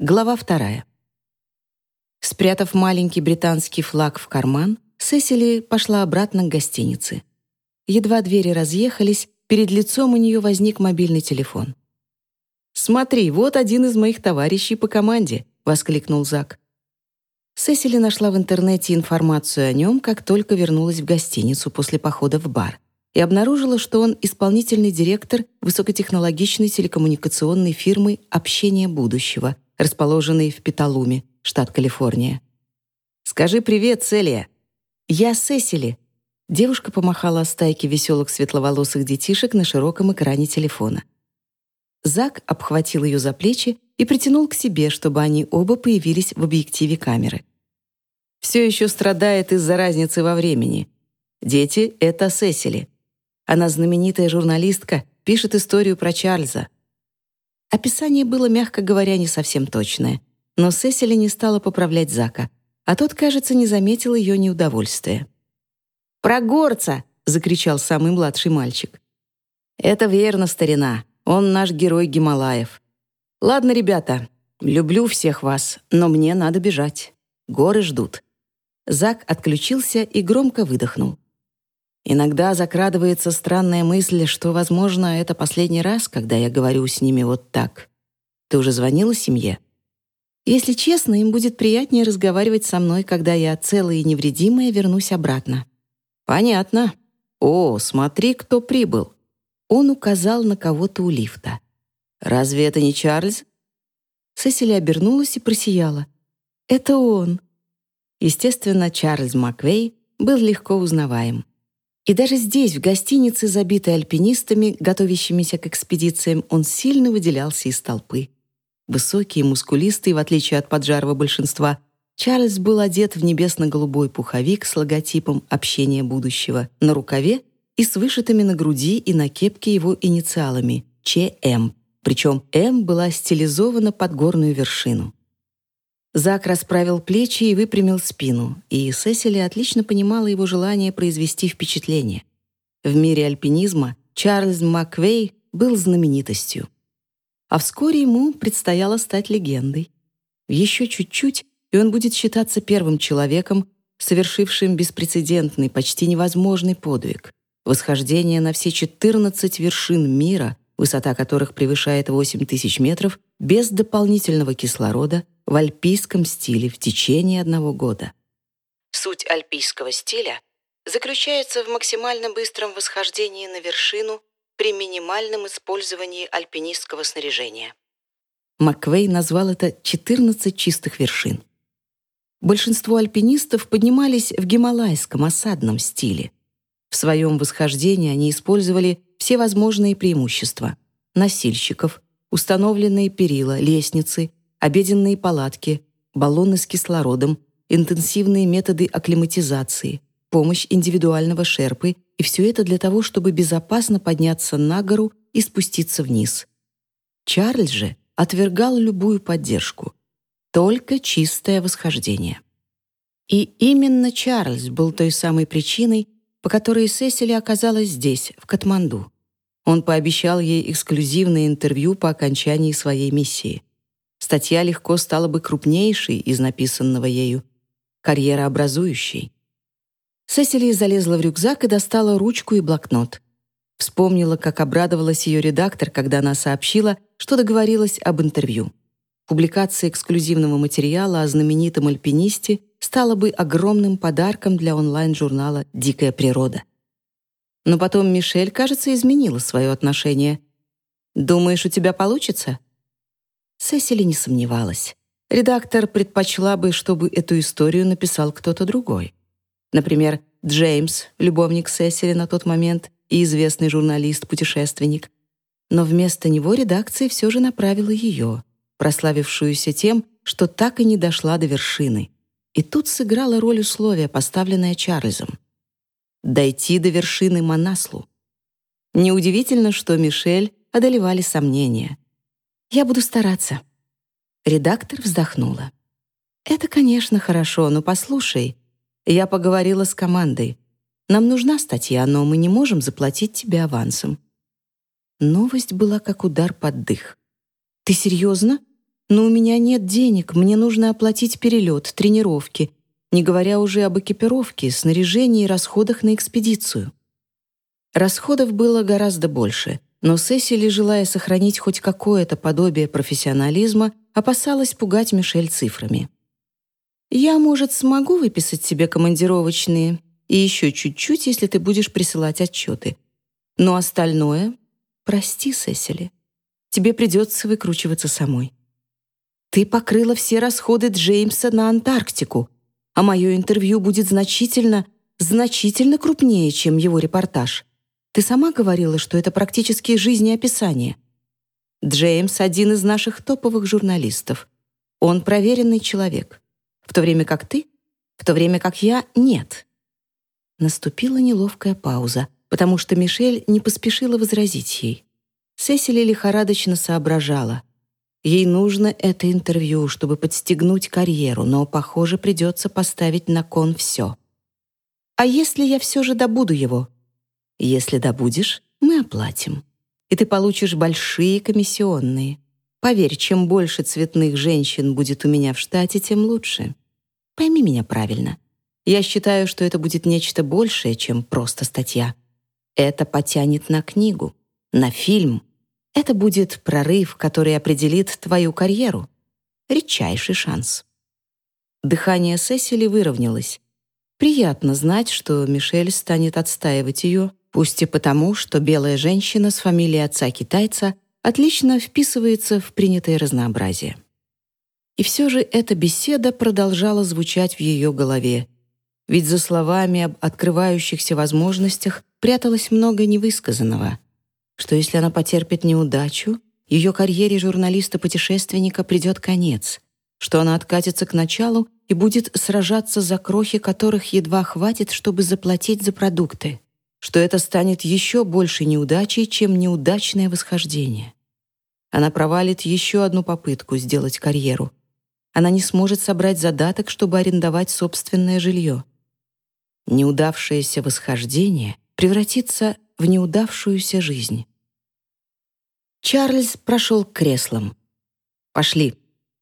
Глава вторая. Спрятав маленький британский флаг в карман, Сесили пошла обратно к гостинице. Едва двери разъехались, перед лицом у нее возник мобильный телефон. «Смотри, вот один из моих товарищей по команде», — воскликнул Зак. Сесили нашла в интернете информацию о нем, как только вернулась в гостиницу после похода в бар, и обнаружила, что он исполнительный директор высокотехнологичной телекоммуникационной фирмы «Общение будущего», расположенный в Петалуме, штат Калифорния. «Скажи привет, Селия!» «Я Сесили!» Девушка помахала стайке веселых светловолосых детишек на широком экране телефона. Зак обхватил ее за плечи и притянул к себе, чтобы они оба появились в объективе камеры. Все еще страдает из-за разницы во времени. Дети — это Сесили. Она знаменитая журналистка, пишет историю про Чарльза. Описание было, мягко говоря, не совсем точное, но Сесили не стала поправлять Зака, а тот, кажется, не заметил ее неудовольствия. «Про горца!» — закричал самый младший мальчик. «Это верно, старина. Он наш герой Гималаев. Ладно, ребята, люблю всех вас, но мне надо бежать. Горы ждут». Зак отключился и громко выдохнул. Иногда закрадывается странная мысль, что, возможно, это последний раз, когда я говорю с ними вот так. Ты уже звонила семье? Если честно, им будет приятнее разговаривать со мной, когда я целая и невредимая вернусь обратно. Понятно. О, смотри, кто прибыл. Он указал на кого-то у лифта. Разве это не Чарльз? Сесили обернулась и просияла. Это он. Естественно, Чарльз Маквей был легко узнаваем. И даже здесь, в гостинице, забитой альпинистами, готовящимися к экспедициям, он сильно выделялся из толпы. Высокий и мускулистый, в отличие от поджарого большинства, Чарльз был одет в небесно-голубой пуховик с логотипом «Общение будущего» на рукаве и с вышитыми на груди и на кепке его инициалами «ЧМ», причем «М» была стилизована под горную вершину. Зак расправил плечи и выпрямил спину, и Сесили отлично понимала его желание произвести впечатление. В мире альпинизма Чарльз Маквей был знаменитостью. А вскоре ему предстояло стать легендой. Еще чуть-чуть, и он будет считаться первым человеком, совершившим беспрецедентный, почти невозможный подвиг — восхождение на все 14 вершин мира, высота которых превышает 8 тысяч метров, без дополнительного кислорода в альпийском стиле в течение одного года. Суть альпийского стиля заключается в максимально быстром восхождении на вершину при минимальном использовании альпинистского снаряжения. Маквей назвал это «14 чистых вершин». Большинство альпинистов поднимались в гималайском осадном стиле. В своем восхождении они использовали все возможные преимущества — носильщиков, установленные перила, лестницы, обеденные палатки, баллоны с кислородом, интенсивные методы акклиматизации, помощь индивидуального шерпы и все это для того, чтобы безопасно подняться на гору и спуститься вниз. Чарльз же отвергал любую поддержку. Только чистое восхождение. И именно Чарльз был той самой причиной, по которой Сесили оказалась здесь, в Катманду. Он пообещал ей эксклюзивное интервью по окончании своей миссии. Статья легко стала бы крупнейшей из написанного ею, карьерообразующей. Сесили залезла в рюкзак и достала ручку и блокнот. Вспомнила, как обрадовалась ее редактор, когда она сообщила, что договорилась об интервью. Публикация эксклюзивного материала о знаменитом альпинисте стала бы огромным подарком для онлайн-журнала «Дикая природа». Но потом Мишель, кажется, изменила свое отношение. «Думаешь, у тебя получится?» Сесили не сомневалась. Редактор предпочла бы, чтобы эту историю написал кто-то другой. Например, Джеймс, любовник Сесили на тот момент и известный журналист-путешественник. Но вместо него редакция все же направила ее, прославившуюся тем, что так и не дошла до вершины. И тут сыграла роль условия, поставленное Чарльзом дойти до вершины Манаслу. Неудивительно, что Мишель одолевали сомнения. «Я буду стараться». Редактор вздохнула. «Это, конечно, хорошо, но послушай. Я поговорила с командой. Нам нужна статья, но мы не можем заплатить тебе авансом». Новость была как удар под дых. «Ты серьезно?» но у меня нет денег, мне нужно оплатить перелет, тренировки, не говоря уже об экипировке, снаряжении и расходах на экспедицию. Расходов было гораздо больше, но Сесили, желая сохранить хоть какое-то подобие профессионализма, опасалась пугать Мишель цифрами. «Я, может, смогу выписать тебе командировочные и еще чуть-чуть, если ты будешь присылать отчеты. Но остальное... Прости, Сесили. Тебе придется выкручиваться самой. Ты покрыла все расходы Джеймса на Антарктику, а мое интервью будет значительно, значительно крупнее, чем его репортаж. Ты сама говорила, что это практически жизнеописание. Джеймс — один из наших топовых журналистов. Он проверенный человек. В то время как ты, в то время как я — нет. Наступила неловкая пауза, потому что Мишель не поспешила возразить ей. Сесили лихорадочно соображала. Ей нужно это интервью, чтобы подстегнуть карьеру, но, похоже, придется поставить на кон все. «А если я все же добуду его?» «Если добудешь, мы оплатим. И ты получишь большие комиссионные. Поверь, чем больше цветных женщин будет у меня в штате, тем лучше. Пойми меня правильно. Я считаю, что это будет нечто большее, чем просто статья. Это потянет на книгу, на фильм. Это будет прорыв, который определит твою карьеру. Редчайший шанс. Дыхание Сесили выровнялось. Приятно знать, что Мишель станет отстаивать ее, пусть и потому, что белая женщина с фамилией отца китайца отлично вписывается в принятое разнообразие. И все же эта беседа продолжала звучать в ее голове, ведь за словами об открывающихся возможностях пряталось много невысказанного. Что если она потерпит неудачу, ее карьере журналиста-путешественника придет конец, что она откатится к началу и будет сражаться за крохи, которых едва хватит, чтобы заплатить за продукты, что это станет еще большей неудачей, чем неудачное восхождение. Она провалит еще одну попытку сделать карьеру. Она не сможет собрать задаток, чтобы арендовать собственное жилье неудавшееся восхождение превратится в неудавшуюся жизнь. Чарльз прошел к креслам. «Пошли.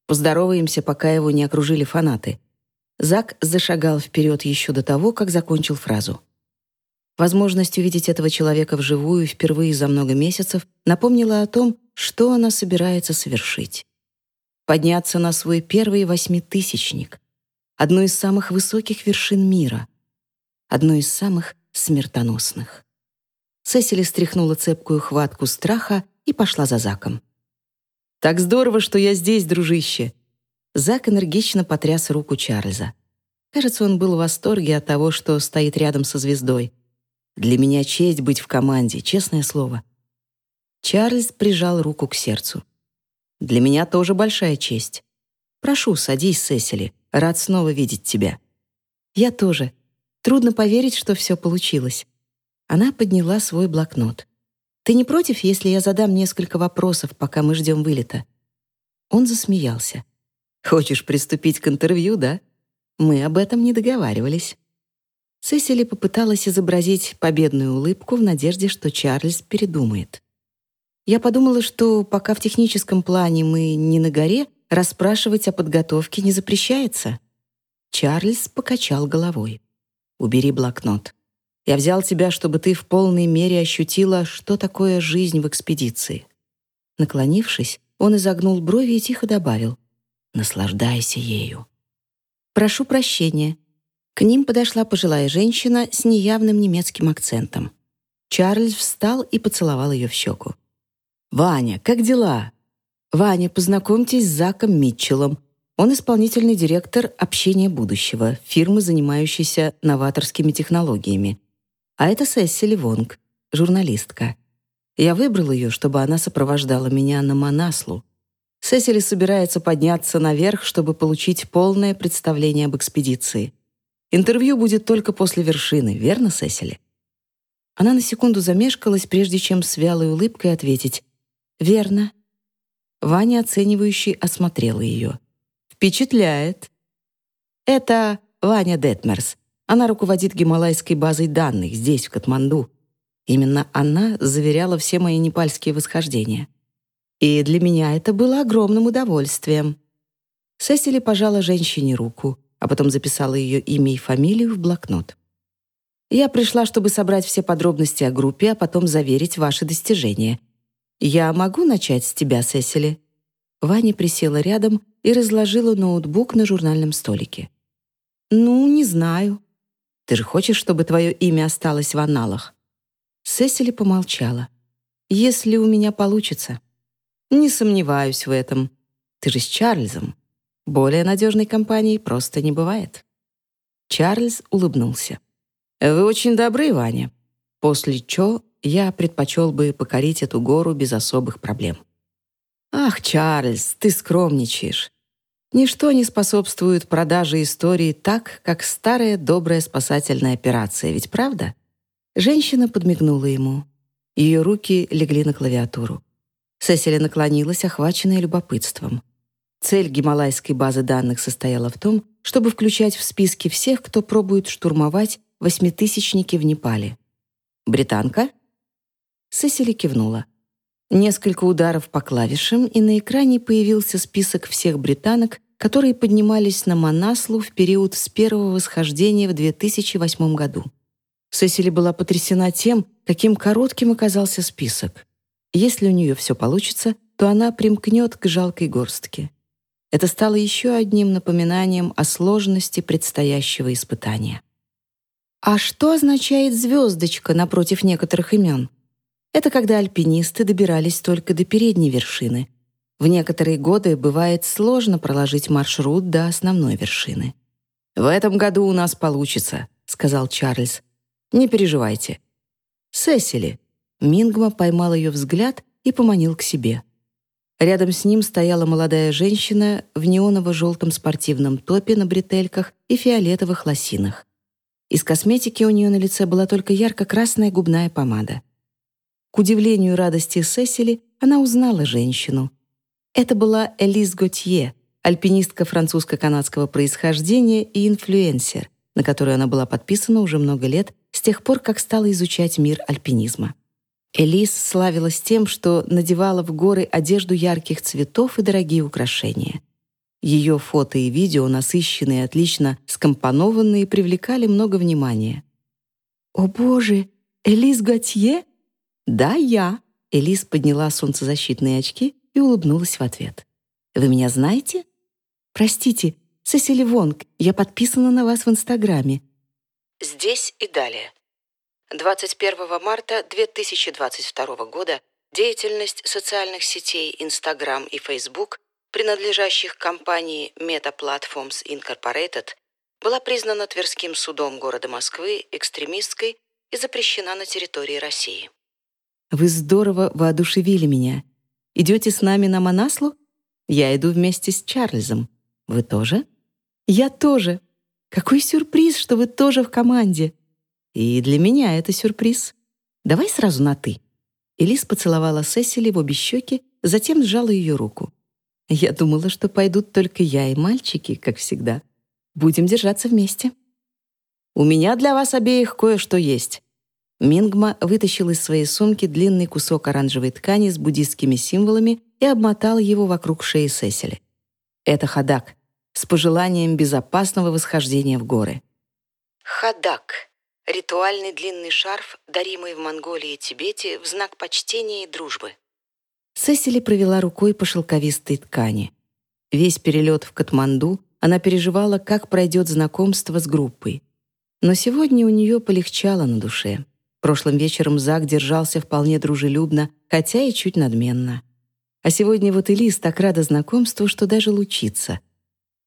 Поздороваемся, пока его не окружили фанаты». Зак зашагал вперед еще до того, как закончил фразу. Возможность увидеть этого человека вживую впервые за много месяцев напомнила о том, что она собирается совершить. Подняться на свой первый восьмитысячник, одну из самых высоких вершин мира — одно из самых смертоносных. Сесили стряхнула цепкую хватку страха и пошла за Заком. «Так здорово, что я здесь, дружище!» Зак энергично потряс руку Чарльза. Кажется, он был в восторге от того, что стоит рядом со звездой. «Для меня честь быть в команде, честное слово». Чарльз прижал руку к сердцу. «Для меня тоже большая честь. Прошу, садись, Сесили. Рад снова видеть тебя». «Я тоже», Трудно поверить, что все получилось. Она подняла свой блокнот. «Ты не против, если я задам несколько вопросов, пока мы ждем вылета?» Он засмеялся. «Хочешь приступить к интервью, да? Мы об этом не договаривались». Сесили попыталась изобразить победную улыбку в надежде, что Чарльз передумает. Я подумала, что пока в техническом плане мы не на горе, расспрашивать о подготовке не запрещается. Чарльз покачал головой. Убери блокнот. Я взял тебя, чтобы ты в полной мере ощутила, что такое жизнь в экспедиции». Наклонившись, он изогнул брови и тихо добавил «Наслаждайся ею». «Прошу прощения». К ним подошла пожилая женщина с неявным немецким акцентом. Чарльз встал и поцеловал ее в щеку. «Ваня, как дела?» «Ваня, познакомьтесь с Заком Митчеллом. Он исполнительный директор общения будущего, фирмы, занимающейся новаторскими технологиями. А это Сесили Вонг, журналистка. Я выбрал ее, чтобы она сопровождала меня на Манаслу. Сесили собирается подняться наверх, чтобы получить полное представление об экспедиции. Интервью будет только после вершины, верно, Сесили? Она на секунду замешкалась, прежде чем с вялой улыбкой ответить «Верно». Ваня, оценивающий, осмотрела ее. Впечатляет. Это Ваня Детмерс. Она руководит гималайской базой данных здесь, в Катманду. Именно она заверяла все мои непальские восхождения. И для меня это было огромным удовольствием. Сесили пожала женщине руку, а потом записала ее имя и фамилию в блокнот. Я пришла, чтобы собрать все подробности о группе, а потом заверить ваши достижения. Я могу начать с тебя, Сесили?» Ваня присела рядом и разложила ноутбук на журнальном столике. «Ну, не знаю. Ты же хочешь, чтобы твое имя осталось в аналах?» Сесили помолчала. «Если у меня получится». «Не сомневаюсь в этом. Ты же с Чарльзом. Более надежной компании просто не бывает». Чарльз улыбнулся. «Вы очень добры, Ваня. После чё я предпочел бы покорить эту гору без особых проблем». «Ах, Чарльз, ты скромничаешь. Ничто не способствует продаже истории так, как старая добрая спасательная операция, ведь правда?» Женщина подмигнула ему. Ее руки легли на клавиатуру. Сесили наклонилась, охваченная любопытством. Цель гималайской базы данных состояла в том, чтобы включать в списки всех, кто пробует штурмовать восьмитысячники в Непале. «Британка?» Сесили кивнула. Несколько ударов по клавишам, и на экране появился список всех британок, которые поднимались на Манаслу в период с первого восхождения в 2008 году. Сесили была потрясена тем, каким коротким оказался список. Если у нее все получится, то она примкнет к жалкой горстке. Это стало еще одним напоминанием о сложности предстоящего испытания. А что означает звездочка напротив некоторых имен? Это когда альпинисты добирались только до передней вершины. В некоторые годы бывает сложно проложить маршрут до основной вершины. «В этом году у нас получится», — сказал Чарльз. «Не переживайте». «Сесили». Мингма поймал ее взгляд и поманил к себе. Рядом с ним стояла молодая женщина в неоново-желтом спортивном топе на бретельках и фиолетовых лосинах. Из косметики у нее на лице была только ярко-красная губная помада. К удивлению и радости Сесили, она узнала женщину. Это была Элиз Готье, альпинистка французско-канадского происхождения и инфлюенсер, на которую она была подписана уже много лет, с тех пор, как стала изучать мир альпинизма. Элис славилась тем, что надевала в горы одежду ярких цветов и дорогие украшения — ее фото и видео, насыщенные и отлично скомпонованные, привлекали много внимания. «О боже, Элис Готье?» «Да, я». Элис подняла солнцезащитные очки и улыбнулась в ответ. «Вы меня знаете?» «Простите, Сесили Вонг, я подписана на вас в Инстаграме». Здесь и далее. 21 марта 2022 года деятельность социальных сетей Instagram и Facebook принадлежащих компании Meta Platforms Incorporated, была признана Тверским судом города Москвы экстремистской и запрещена на территории России. «Вы здорово воодушевили меня. Идете с нами на Манаслу? Я иду вместе с Чарльзом. Вы тоже?» «Я тоже. Какой сюрприз, что вы тоже в команде!» «И для меня это сюрприз. Давай сразу на «ты». Элис поцеловала Сесили в обе щеки, затем сжала ее руку. Я думала, что пойдут только я и мальчики, как всегда. Будем держаться вместе. У меня для вас обеих кое-что есть. Мингма вытащил из своей сумки длинный кусок оранжевой ткани с буддистскими символами и обмотал его вокруг шеи Сесили. Это хадак с пожеланием безопасного восхождения в горы. Хадак — ритуальный длинный шарф, даримый в Монголии и Тибете в знак почтения и дружбы. Сесили провела рукой по шелковистой ткани. Весь перелет в Катманду она переживала, как пройдет знакомство с группой. Но сегодня у нее полегчало на душе. Прошлым вечером Зак держался вполне дружелюбно, хотя и чуть надменно. А сегодня вот Элис так рада знакомству, что даже лучится.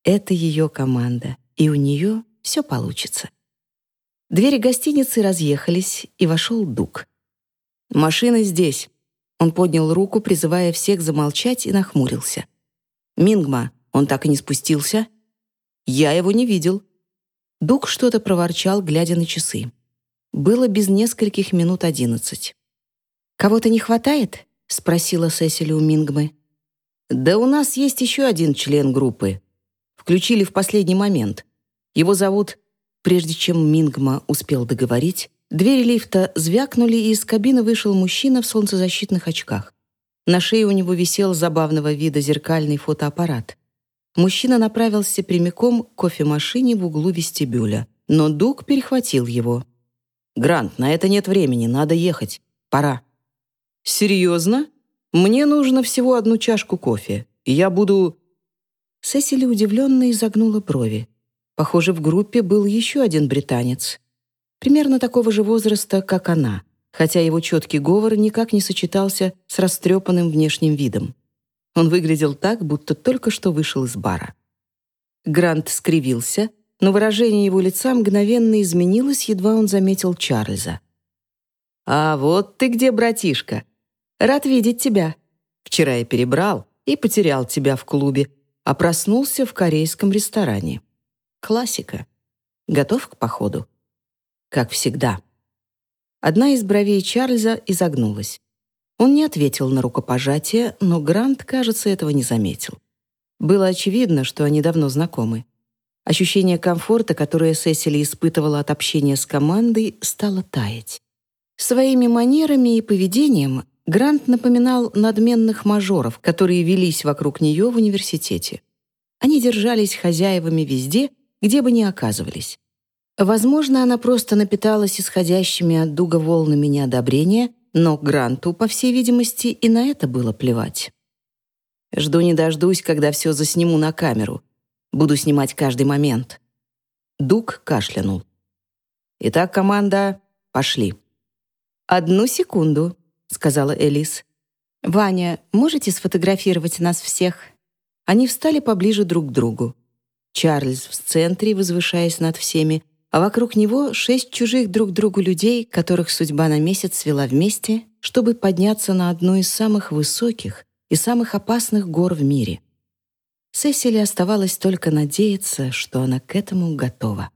Это ее команда, и у нее все получится. Двери гостиницы разъехались, и вошел Дук. «Машина здесь», он поднял руку, призывая всех замолчать, и нахмурился. «Мингма, он так и не спустился?» «Я его не видел». Дук что-то проворчал, глядя на часы. Было без нескольких минут одиннадцать. «Кого-то не хватает?» — спросила Сесили у Мингмы. «Да у нас есть еще один член группы. Включили в последний момент. Его зовут...» Прежде чем Мингма успел договорить, Двери лифта звякнули, и из кабины вышел мужчина в солнцезащитных очках. На шее у него висел забавного вида зеркальный фотоаппарат. Мужчина направился прямиком к кофемашине в углу вестибюля, но Дуг перехватил его. «Грант, на это нет времени, надо ехать. Пора». «Серьезно? Мне нужно всего одну чашку кофе, я буду...» Сесили удивленно изогнула брови. Похоже, в группе был еще один британец. Примерно такого же возраста, как она, хотя его четкий говор никак не сочетался с растрепанным внешним видом. Он выглядел так, будто только что вышел из бара. Грант скривился, но выражение его лица мгновенно изменилось, едва он заметил Чарльза. «А вот ты где, братишка? Рад видеть тебя. Вчера я перебрал и потерял тебя в клубе, а проснулся в корейском ресторане. Классика. Готов к походу?» «Как всегда». Одна из бровей Чарльза изогнулась. Он не ответил на рукопожатие, но Грант, кажется, этого не заметил. Было очевидно, что они давно знакомы. Ощущение комфорта, которое Сесили испытывала от общения с командой, стало таять. Своими манерами и поведением Грант напоминал надменных мажоров, которые велись вокруг нее в университете. Они держались хозяевами везде, где бы ни оказывались. Возможно, она просто напиталась исходящими от дуга волнами неодобрения но Гранту, по всей видимости, и на это было плевать. Жду не дождусь, когда все засниму на камеру. Буду снимать каждый момент. Дуг кашлянул. «Итак, команда, пошли». «Одну секунду», — сказала Элис. «Ваня, можете сфотографировать нас всех?» Они встали поближе друг к другу. Чарльз в центре, возвышаясь над всеми, а вокруг него шесть чужих друг другу людей, которых судьба на месяц свела вместе, чтобы подняться на одну из самых высоких и самых опасных гор в мире. Сесили оставалось только надеяться, что она к этому готова.